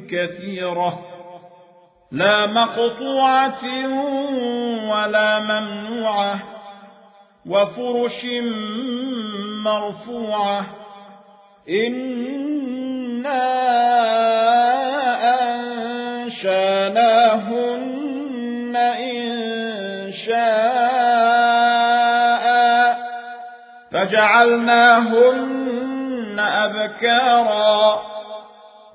كثيرة. لا مقطوعة ولا ممنوعة. وفرش مرفوعة. إنا أنشأناهن إن شاء. فجعلناهن أبكارا.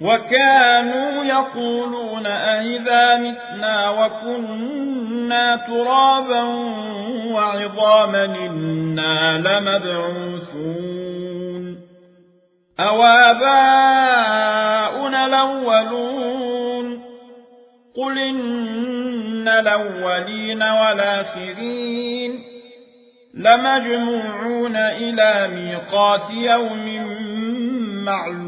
وكانوا يقولون أئذا متنا وكنا ترابا وعظاما إنا لمبعوثون. أواباؤنا الأولون. قل إن الأولين والآخرين. لمجموعون إلى ميقات يوم معلوم.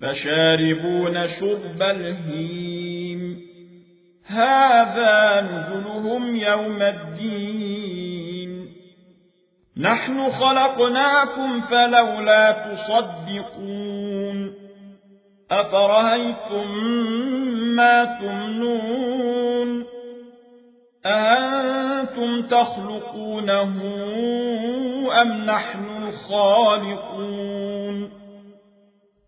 فشاربون شرب الهيم. هذا نزلهم يوم الدين. نحن خلقناكم فلولا تصدقون. أفرهيتم ما تمنون؟ أأنتم تخلقونه أم نحن الخالقون؟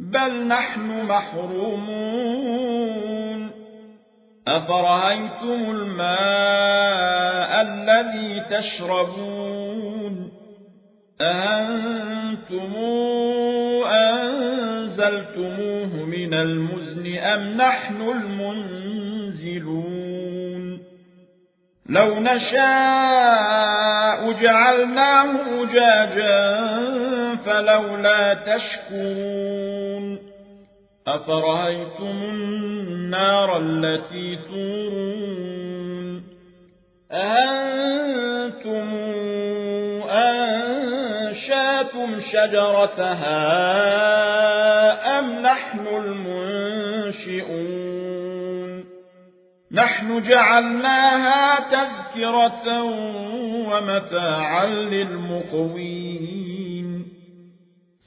بل نحن محرومون. أفرأيتم الماء الذي تشربون؟ أأنتم أنزلتموه من المزن أم نحن المنزلون؟ لو نشاء جعلناه أجاجا فلولا تشكرون أفرأيتم النار التي تورون أأنتم أنشأتم شجرتها أم نحن المنشئون نحن جعلناها تذكرة ومتاعا للمقوين